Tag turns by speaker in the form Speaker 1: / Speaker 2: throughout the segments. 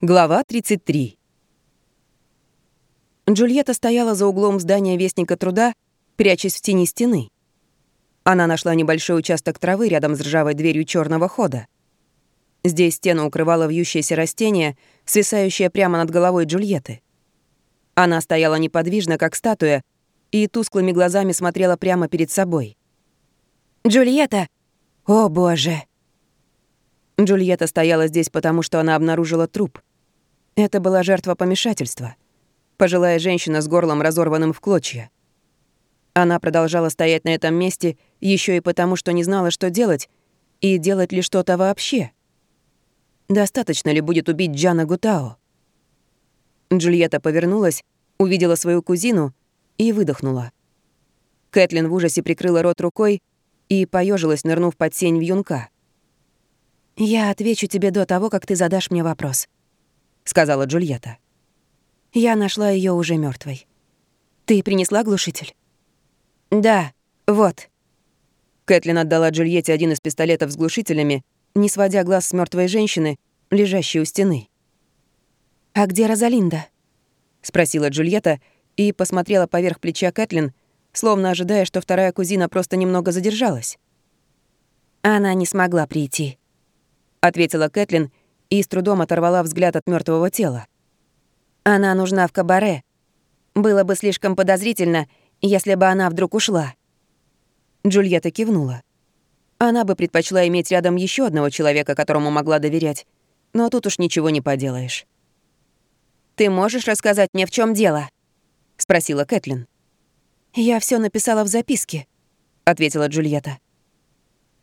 Speaker 1: Глава 33. Джульетта стояла за углом здания Вестника труда, прячась в тени стены. Она нашла небольшой участок травы рядом с ржавой дверью черного хода. Здесь стену укрывало вьющееся растение, свисающее прямо над головой Джульетты. Она стояла неподвижно, как статуя, и тусклыми глазами смотрела прямо перед собой. «Джульетта! О, боже!» Джульетта стояла здесь, потому что она обнаружила труп. Это была жертва помешательства. Пожилая женщина с горлом, разорванным в клочья. Она продолжала стоять на этом месте еще и потому, что не знала, что делать, и делать ли что-то вообще. Достаточно ли будет убить Джана Гутао? Джульетта повернулась, увидела свою кузину и выдохнула. Кэтлин в ужасе прикрыла рот рукой и поежилась, нырнув под сень вьюнка. «Я отвечу тебе до того, как ты задашь мне вопрос», сказала Джульетта. Я нашла ее уже мертвой. Ты принесла глушитель? Да, вот. Кэтлин отдала Джульетте один из пистолетов с глушителями, не сводя глаз с мертвой женщины, лежащей у стены. «А где Розалинда?» — спросила Джульетта и посмотрела поверх плеча Кэтлин, словно ожидая, что вторая кузина просто немного задержалась. «Она не смогла прийти», — ответила Кэтлин и с трудом оторвала взгляд от мертвого тела. «Она нужна в кабаре. Было бы слишком подозрительно, если бы она вдруг ушла». Джульетта кивнула. Она бы предпочла иметь рядом еще одного человека, которому могла доверять, но тут уж ничего не поделаешь. «Ты можешь рассказать мне, в чем дело?» — спросила Кэтлин. «Я все написала в записке», — ответила Джульетта.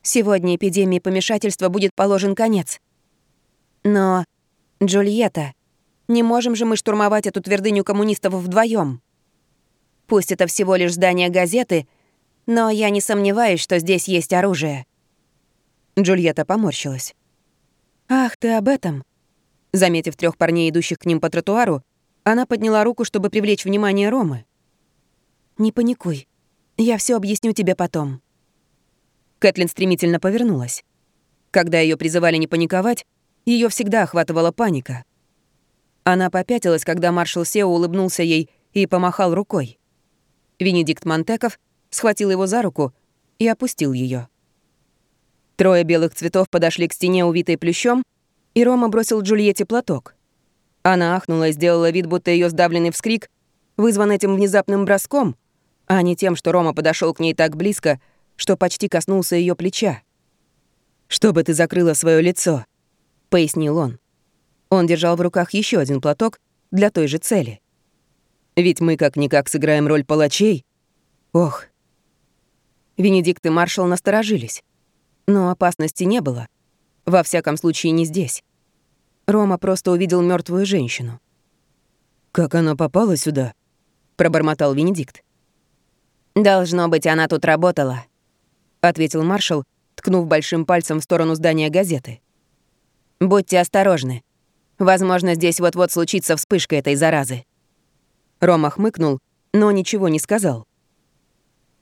Speaker 1: «Сегодня эпидемии помешательства будет положен конец. Но, Джульетта, не можем же мы штурмовать эту твердыню коммунистов вдвоем. Пусть это всего лишь здание газеты, но я не сомневаюсь, что здесь есть оружие. Джульетта поморщилась. «Ах, ты об этом?» Заметив трех парней, идущих к ним по тротуару, она подняла руку, чтобы привлечь внимание Ромы. «Не паникуй. Я все объясню тебе потом». Кэтлин стремительно повернулась. Когда ее призывали не паниковать, ее всегда охватывала паника. Она попятилась, когда маршал Сео улыбнулся ей и помахал рукой. Венедикт Монтеков схватил его за руку и опустил ее. Трое белых цветов подошли к стене, увитой плющом, и Рома бросил Джульетте платок. Она ахнула и сделала вид, будто ее сдавленный вскрик вызван этим внезапным броском, а не тем, что Рома подошел к ней так близко, что почти коснулся ее плеча. «Чтобы ты закрыла свое лицо», — пояснил он. Он держал в руках еще один платок для той же цели. «Ведь мы как-никак сыграем роль палачей. Ох». Венедикт и маршал насторожились. Но опасности не было. Во всяком случае, не здесь. Рома просто увидел мертвую женщину. «Как она попала сюда?» — пробормотал Венедикт. «Должно быть, она тут работала», — ответил маршал, ткнув большим пальцем в сторону здания газеты. Будьте осторожны. Возможно, здесь вот-вот случится вспышка этой заразы». Рома хмыкнул, но ничего не сказал.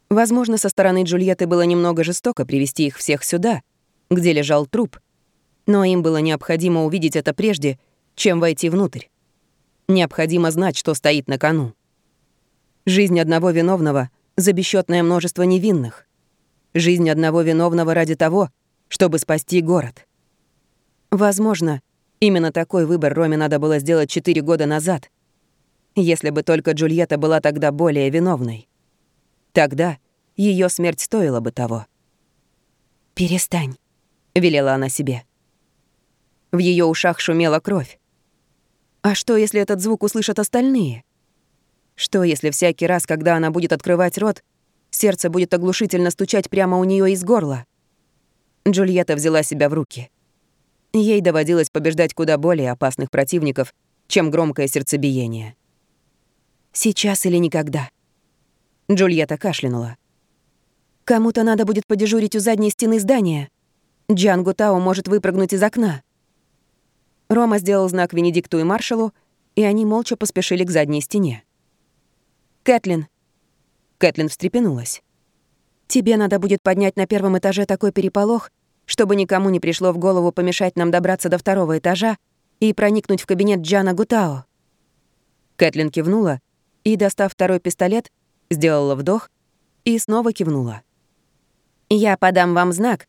Speaker 1: Возможно, со стороны Джульетты было немного жестоко привести их всех сюда, где лежал труп, но им было необходимо увидеть это прежде, чем войти внутрь. Необходимо знать, что стоит на кону. Жизнь одного виновного за бесчетное множество невинных. Жизнь одного виновного ради того, чтобы спасти город. Возможно, именно такой выбор Роме надо было сделать четыре года назад. Если бы только Джульетта была тогда более виновной. Тогда ее смерть стоила бы того. «Перестань», — велела она себе. В ее ушах шумела кровь. А что, если этот звук услышат остальные? Что, если всякий раз, когда она будет открывать рот, сердце будет оглушительно стучать прямо у нее из горла? Джульетта взяла себя в руки. Ей доводилось побеждать куда более опасных противников, чем громкое сердцебиение. «Сейчас или никогда?» Джульетта кашлянула. «Кому-то надо будет подежурить у задней стены здания. Джан Гутао может выпрыгнуть из окна». Рома сделал знак Венедикту и маршалу, и они молча поспешили к задней стене. «Кэтлин». Кэтлин встрепенулась. «Тебе надо будет поднять на первом этаже такой переполох, чтобы никому не пришло в голову помешать нам добраться до второго этажа и проникнуть в кабинет Джана Гутао?» Кэтлин кивнула и, достав второй пистолет, сделала вдох и снова кивнула. «Я подам вам знак,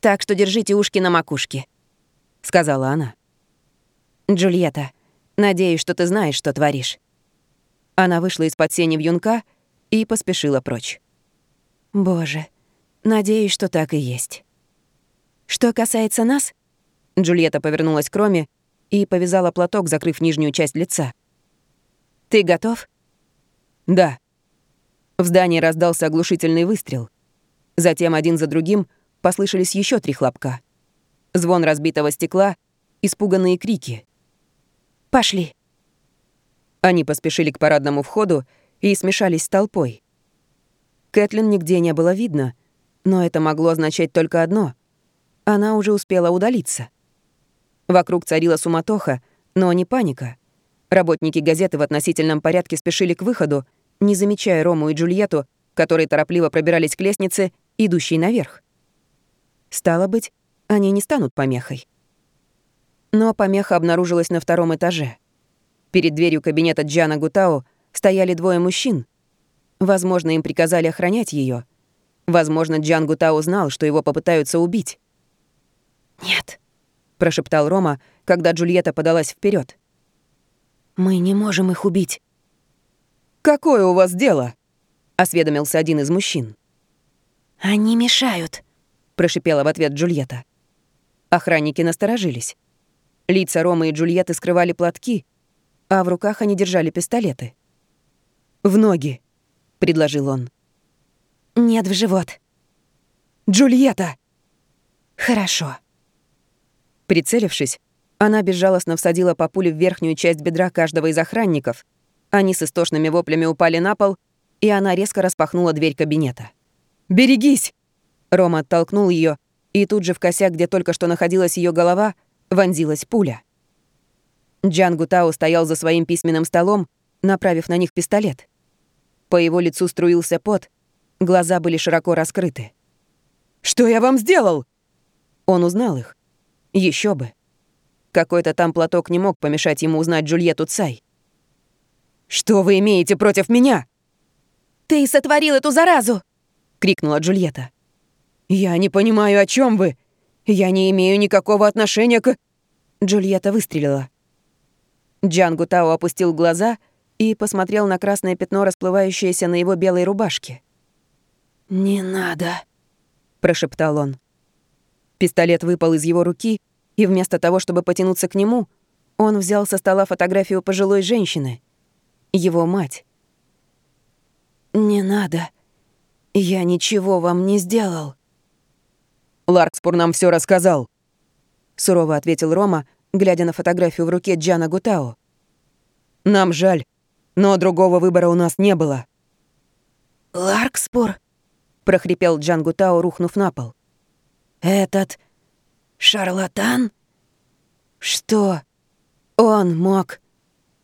Speaker 1: так что держите ушки на макушке», — сказала она. «Джульетта, надеюсь, что ты знаешь, что творишь». Она вышла из-под сени вьюнка и поспешила прочь. «Боже, надеюсь, что так и есть». «Что касается нас...» Джульетта повернулась к Роме и повязала платок, закрыв нижнюю часть лица. «Ты готов?» «Да». В здании раздался оглушительный выстрел. Затем один за другим послышались еще три хлопка. Звон разбитого стекла, испуганные крики. «Пошли!» Они поспешили к парадному входу и смешались с толпой. Кэтлин нигде не было видно, но это могло означать только одно — она уже успела удалиться. Вокруг царила суматоха, но не паника. Работники газеты в относительном порядке спешили к выходу, не замечая Рому и Джульетту, которые торопливо пробирались к лестнице, идущей наверх. Стало быть, они не станут помехой. Но помеха обнаружилась на втором этаже. Перед дверью кабинета Джана Гутао стояли двое мужчин. Возможно, им приказали охранять ее. Возможно, Джан Гутао знал, что его попытаются убить.
Speaker 2: «Нет», —
Speaker 1: прошептал Рома, когда Джульетта подалась вперед.
Speaker 2: «Мы не можем их убить».
Speaker 1: «Какое у вас дело?» — осведомился один из мужчин.
Speaker 2: «Они мешают», —
Speaker 1: прошипела в ответ Джульетта. Охранники насторожились. Лица Ромы и Джульетты скрывали платки, а в руках они держали пистолеты. «В ноги», — предложил он.
Speaker 2: «Нет, в живот».
Speaker 1: «Джульетта!»
Speaker 2: «Хорошо».
Speaker 1: Прицелившись, она безжалостно всадила по пуле в верхнюю часть бедра каждого из охранников. Они с истошными воплями упали на пол, и она резко распахнула дверь кабинета. «Берегись!» Рома оттолкнул ее, и тут же в косяк, где только что находилась ее голова, вонзилась пуля. Джан Гутао стоял за своим письменным столом, направив на них пистолет. По его лицу струился пот, глаза были широко раскрыты. «Что я вам сделал?» Он узнал их. Еще бы. Какой-то там платок не мог помешать ему узнать Джульетту Цай. «Что вы имеете против меня?»
Speaker 2: «Ты сотворил эту заразу!»
Speaker 1: — крикнула Джульетта. «Я не понимаю, о чем вы. Я не имею никакого отношения к...» Джульетта выстрелила. Джан Гутао опустил глаза и посмотрел на красное пятно, расплывающееся на его белой рубашке.
Speaker 2: «Не надо», —
Speaker 1: прошептал он. Пистолет выпал из его руки, и вместо того, чтобы потянуться к нему, он взял со стола фотографию пожилой женщины. Его мать.
Speaker 2: «Не надо. Я ничего вам не сделал».
Speaker 1: «Ларкспур нам все рассказал», — сурово ответил Рома, глядя на фотографию в руке Джана Гутао. «Нам жаль, но другого выбора у нас не было».
Speaker 2: «Ларкспур?»
Speaker 1: — прохрипел Джан Гутао, рухнув на пол.
Speaker 2: Этот шарлатан? Что он мог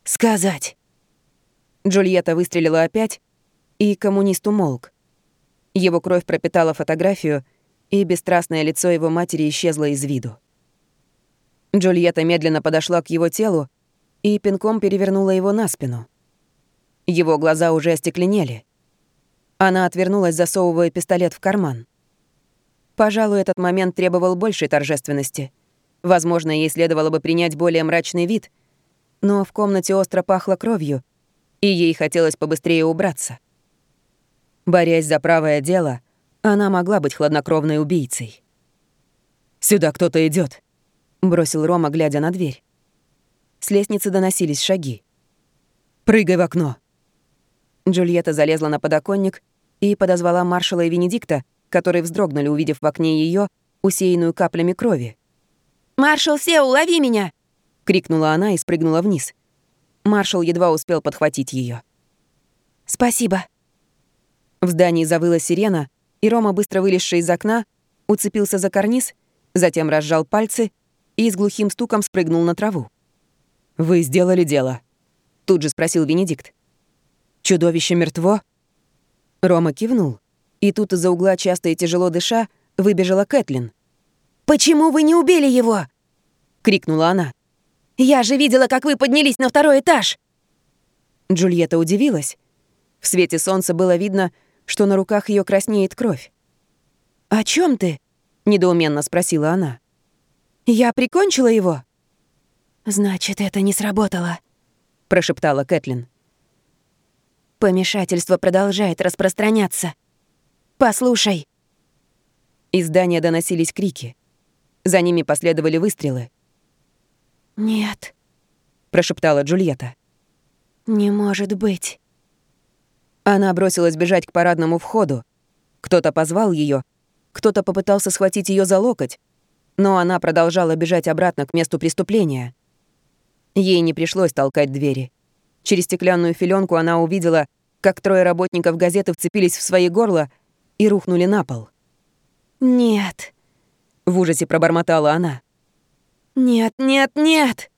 Speaker 2: сказать?
Speaker 1: Джульетта выстрелила опять, и коммунист умолк. Его кровь пропитала фотографию, и бесстрастное лицо его матери исчезло из виду. Джульетта медленно подошла к его телу и пинком перевернула его на спину. Его глаза уже остекленели. Она отвернулась, засовывая пистолет в карман. Пожалуй, этот момент требовал большей торжественности. Возможно, ей следовало бы принять более мрачный вид, но в комнате остро пахло кровью, и ей хотелось побыстрее убраться. Борясь за правое дело, она могла быть хладнокровной убийцей. «Сюда кто-то идет, бросил Рома, глядя на дверь. С лестницы доносились шаги. «Прыгай в окно!» Джульетта залезла на подоконник и подозвала маршала и Венедикта, которые вздрогнули, увидев в окне ее усеянную каплями крови.
Speaker 2: «Маршал Сеу, лови меня!»
Speaker 1: — крикнула она и спрыгнула вниз. Маршал едва успел подхватить ее.
Speaker 2: «Спасибо».
Speaker 1: В здании завыла сирена, и Рома, быстро вылезший из окна, уцепился за карниз, затем разжал пальцы и с глухим стуком спрыгнул на траву. «Вы сделали дело?» — тут же спросил Венедикт. «Чудовище мертво?» Рома кивнул. И тут из-за угла, часто и тяжело дыша, выбежала Кэтлин.
Speaker 2: «Почему вы не убили его?»
Speaker 1: — крикнула она.
Speaker 2: Я же видела, как вы поднялись на второй этаж!»
Speaker 1: Джульетта удивилась. В свете солнца было видно, что на руках ее краснеет кровь.
Speaker 2: «О чем ты?»
Speaker 1: — недоуменно спросила она.
Speaker 2: «Я прикончила его?» «Значит, это не сработало», —
Speaker 1: прошептала Кэтлин.
Speaker 2: «Помешательство продолжает распространяться. Послушай».
Speaker 1: Из здания доносились крики. За ними последовали выстрелы.
Speaker 2: «Нет», —
Speaker 1: прошептала Джульетта.
Speaker 2: «Не может быть».
Speaker 1: Она бросилась бежать к парадному входу. Кто-то позвал ее, кто-то попытался схватить ее за локоть, но она продолжала бежать обратно к месту преступления. Ей не пришлось толкать двери. Через стеклянную филенку она увидела, как трое работников газеты вцепились в свои горла и рухнули на пол.
Speaker 2: «Нет», —
Speaker 1: в ужасе пробормотала она.
Speaker 2: «Нет, нет, нет!»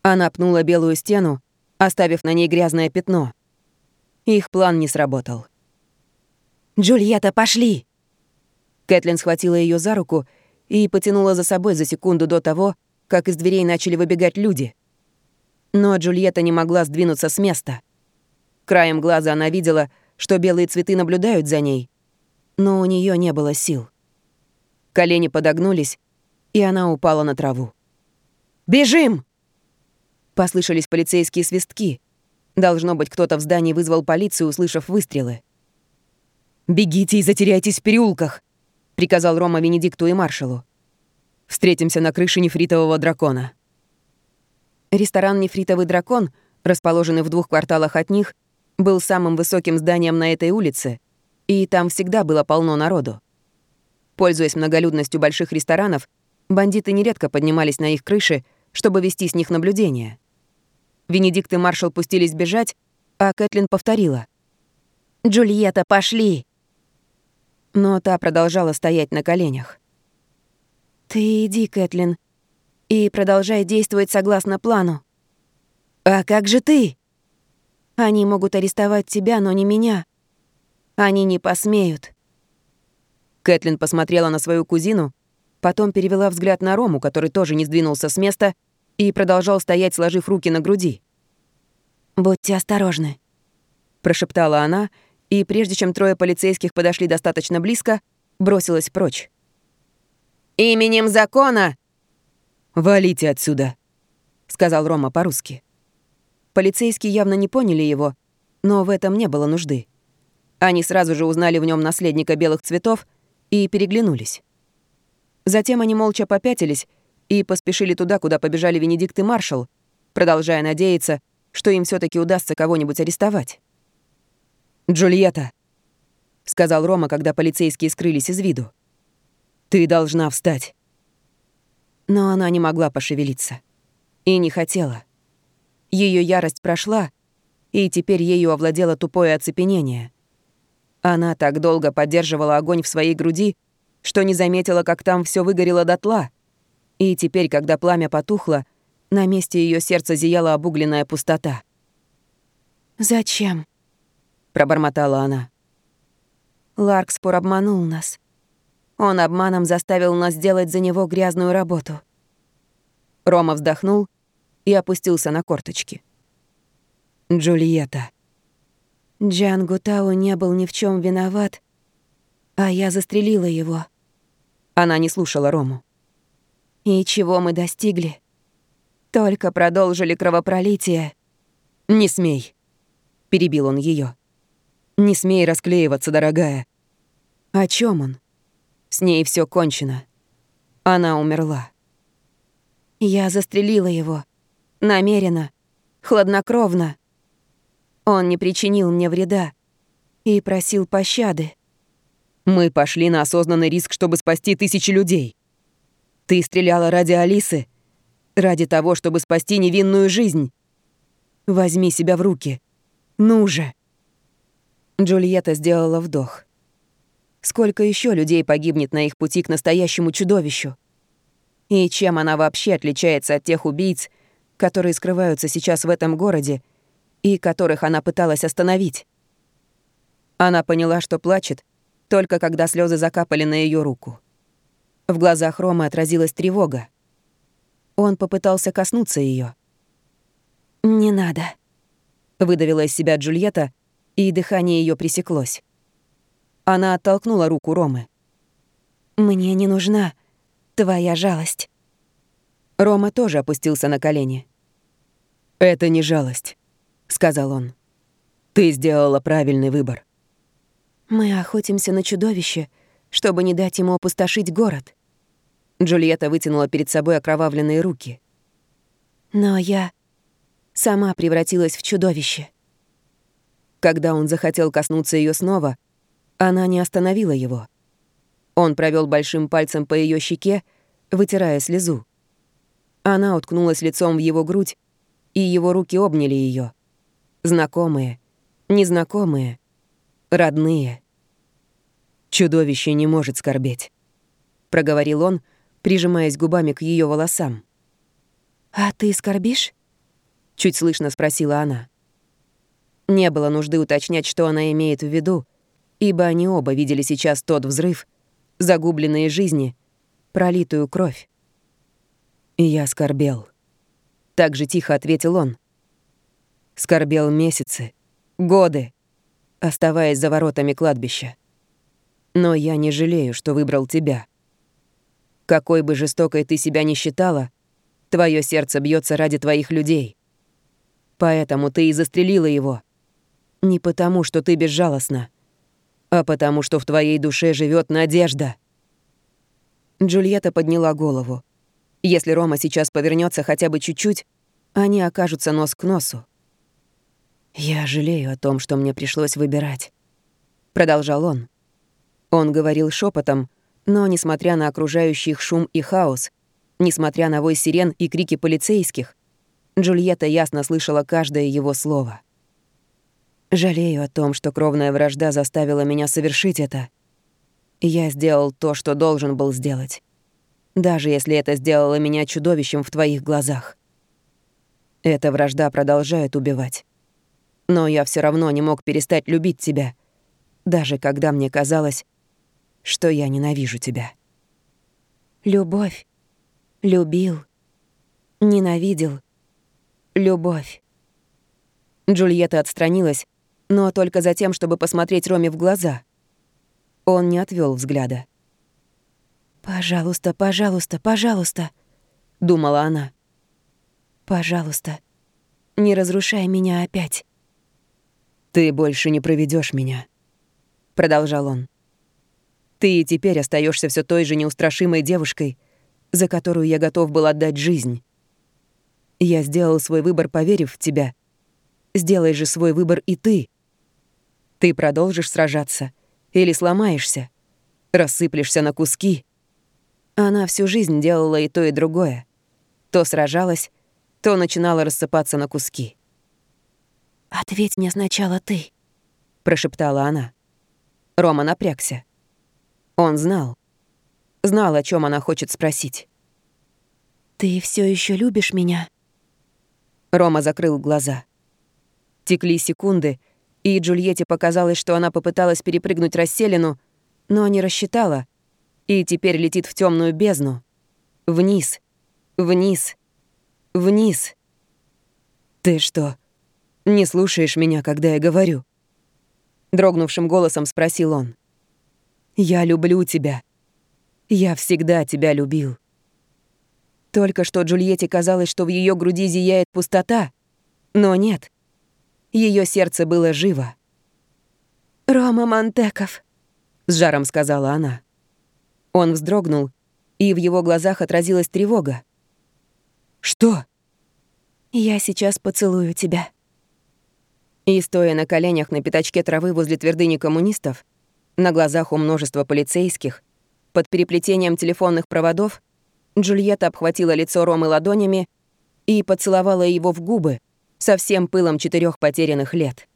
Speaker 1: Она пнула белую стену, оставив на ней грязное пятно. Их план не сработал.
Speaker 2: «Джульетта, пошли!»
Speaker 1: Кэтлин схватила ее за руку и потянула за собой за секунду до того, как из дверей начали выбегать люди. Но Джульетта не могла сдвинуться с места. Краем глаза она видела, что белые цветы наблюдают за ней, но у нее не было сил. Колени подогнулись, и она упала на траву. «Бежим!» Послышались полицейские свистки. Должно быть, кто-то в здании вызвал полицию, услышав выстрелы. «Бегите и затеряйтесь в переулках!» — приказал Рома Венедикту и маршалу. «Встретимся на крыше нефритового дракона». Ресторан «Нефритовый дракон», расположенный в двух кварталах от них, был самым высоким зданием на этой улице, и там всегда было полно народу. Пользуясь многолюдностью больших ресторанов, бандиты нередко поднимались на их крыши, чтобы вести с них наблюдение. Венедикт и маршал пустились бежать, а Кэтлин повторила.
Speaker 2: «Джульетта, пошли!»
Speaker 1: Но та продолжала стоять на коленях.
Speaker 2: «Ты иди, Кэтлин, и продолжай действовать согласно плану».
Speaker 1: «А как же ты?»
Speaker 2: «Они могут арестовать тебя, но не меня. Они не посмеют».
Speaker 1: Кэтлин посмотрела на свою кузину, потом перевела взгляд на Рому, который тоже не сдвинулся с места и продолжал стоять, сложив руки на груди.
Speaker 2: «Будьте осторожны», —
Speaker 1: прошептала она, и прежде чем трое полицейских подошли достаточно близко, бросилась прочь. «Именем закона!» «Валите отсюда», — сказал Рома по-русски. Полицейские явно не поняли его, но в этом не было нужды. Они сразу же узнали в нем наследника белых цветов и переглянулись. Затем они молча попятились и поспешили туда, куда побежали Венедикт и маршал, продолжая надеяться, что им все таки удастся кого-нибудь арестовать. «Джульетта», — сказал Рома, когда полицейские скрылись из виду, — «ты должна встать». Но она не могла пошевелиться. И не хотела. Ее ярость прошла, и теперь ею овладело тупое оцепенение. Она так долго поддерживала огонь в своей груди, что не заметила, как там все выгорело дотла — и теперь, когда пламя потухло, на месте ее сердца зияла обугленная пустота.
Speaker 2: «Зачем?»
Speaker 1: — пробормотала она.
Speaker 2: Ларкспор обманул нас. Он обманом заставил нас делать за него грязную работу.
Speaker 1: Рома вздохнул и опустился на корточки. «Джульетта».
Speaker 2: Джан Гутау не был ни в чем виноват, а я застрелила его.
Speaker 1: Она не слушала Рому.
Speaker 2: И чего мы достигли? Только продолжили кровопролитие.
Speaker 1: «Не смей», — перебил он ее. «Не смей расклеиваться, дорогая». О чем он? С ней все кончено. Она умерла.
Speaker 2: Я застрелила его. Намеренно. Хладнокровно. Он не причинил мне вреда. И просил пощады.
Speaker 1: Мы пошли на осознанный риск, чтобы спасти тысячи людей. Ты стреляла ради Алисы, ради того, чтобы спасти невинную жизнь. Возьми себя в руки. Ну же!» Джульетта сделала вдох. Сколько еще людей погибнет на их пути к настоящему чудовищу? И чем она вообще отличается от тех убийц, которые скрываются сейчас в этом городе и которых она пыталась остановить? Она поняла, что плачет, только когда слезы закапали на ее руку. В глазах Ромы отразилась тревога. Он попытался коснуться ее.
Speaker 2: «Не надо», —
Speaker 1: выдавила из себя Джульетта, и дыхание ее пресеклось. Она оттолкнула руку Ромы.
Speaker 2: «Мне не нужна твоя жалость».
Speaker 1: Рома тоже опустился на колени. «Это не жалость», — сказал он. «Ты сделала правильный выбор».
Speaker 2: «Мы охотимся на чудовище, чтобы не дать ему опустошить город».
Speaker 1: Джульетта вытянула перед собой окровавленные руки.
Speaker 2: «Но я сама превратилась в чудовище».
Speaker 1: Когда он захотел коснуться ее снова, она не остановила его. Он провел большим пальцем по ее щеке, вытирая слезу. Она уткнулась лицом в его грудь, и его руки обняли ее. Знакомые, незнакомые, родные. «Чудовище не может скорбеть», — проговорил он, прижимаясь губами к ее волосам.
Speaker 2: «А ты скорбишь?»
Speaker 1: — чуть слышно спросила она. Не было нужды уточнять, что она имеет в виду, ибо они оба видели сейчас тот взрыв, загубленные жизни, пролитую кровь. Я скорбел. Так же тихо ответил он. Скорбел месяцы, годы, оставаясь за воротами кладбища. Но я не жалею, что выбрал тебя. Какой бы жестокой ты себя ни считала, твое сердце бьется ради твоих людей. Поэтому ты и застрелила его. Не потому, что ты безжалостна, а потому, что в твоей душе живет надежда. Джульетта подняла голову. Если Рома сейчас повернется хотя бы чуть-чуть, они окажутся нос к носу. «Я жалею о том, что мне пришлось выбирать», — продолжал он. Он говорил шепотом, но, несмотря на окружающий их шум и хаос, несмотря на вой сирен и крики полицейских, Джульетта ясно слышала каждое его слово. «Жалею о том, что кровная вражда заставила меня совершить это. Я сделал то, что должен был сделать, даже если это сделало меня чудовищем в твоих глазах. Эта вражда продолжает убивать. Но я все равно не мог перестать любить тебя, даже когда мне казалось, что я ненавижу тебя.
Speaker 2: Любовь. Любил. Ненавидел. Любовь.
Speaker 1: Джульетта отстранилась, но только за тем, чтобы посмотреть Роме в глаза. Он не отвел взгляда.
Speaker 2: «Пожалуйста, пожалуйста, пожалуйста», — думала она. «Пожалуйста, не разрушай меня опять».
Speaker 1: «Ты больше не проведешь меня», — продолжал он. «Ты и теперь остаешься все той же неустрашимой девушкой, за которую я готов был отдать жизнь. Я сделал свой выбор, поверив в тебя. Сделай же свой выбор и ты. Ты продолжишь сражаться или сломаешься, рассыплешься на куски. Она всю жизнь делала и то, и другое. То сражалась, то начинала рассыпаться на куски.
Speaker 2: «Ответь мне сначала ты», —
Speaker 1: прошептала она. Рома напрягся. Он знал. Знал, о чем она хочет спросить.
Speaker 2: «Ты все еще любишь меня?»
Speaker 1: Рома закрыл глаза. Текли секунды, и Джульетте показалось, что она попыталась перепрыгнуть расселину, но не рассчитала, и теперь летит в темную бездну. Вниз, вниз, вниз. «Ты что, не слушаешь меня, когда я говорю?» Дрогнувшим голосом спросил он. «Я люблю тебя. Я всегда тебя любил». Только что Джульетте казалось, что в ее груди зияет пустота, но нет. Ее сердце было живо.
Speaker 2: «Рома Монтеков», —
Speaker 1: с жаром сказала она. Он вздрогнул, и в его глазах отразилась тревога. «Что?»
Speaker 2: «Я сейчас поцелую тебя».
Speaker 1: И, стоя на коленях на пятачке травы возле твердыни коммунистов, на глазах у множества полицейских, под переплетением телефонных проводов, Джульетта обхватила лицо Ромы ладонями и поцеловала его в губы со всем пылом четырех потерянных лет.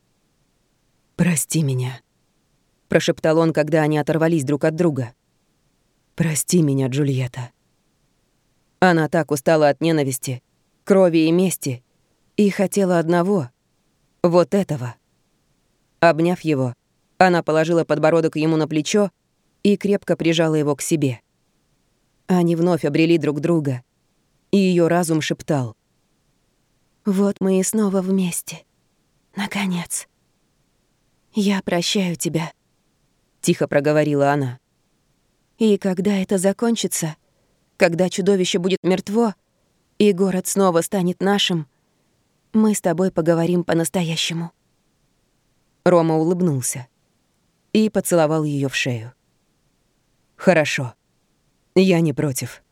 Speaker 1: «Прости меня», — прошептал он, когда они оторвались друг от друга. «Прости меня, Джульетта». Она так устала от ненависти, крови и мести, и хотела одного — вот этого. Обняв его, она положила подбородок ему на плечо и крепко прижала его к себе. Они вновь обрели друг друга. и ее разум шептал.
Speaker 2: «Вот мы и снова вместе. Наконец. Я прощаю тебя», — тихо проговорила она. «И когда это закончится, когда чудовище будет мертво, и город снова станет нашим, мы с тобой поговорим по-настоящему».
Speaker 1: Рома улыбнулся и поцеловал ее в шею. «Хорошо. Я не против».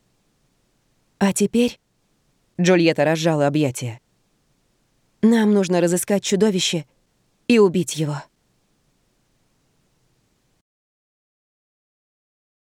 Speaker 2: «А теперь...»
Speaker 1: Джульетта разжала объятия.
Speaker 2: «Нам нужно разыскать чудовище и убить его».